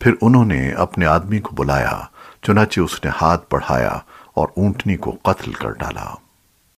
پھر انہوں نے اپنے آدمی کو بلایا، چنانچہ اس نے ہاتھ بڑھایا اور اونٹنی کو قتل کر ڈالا۔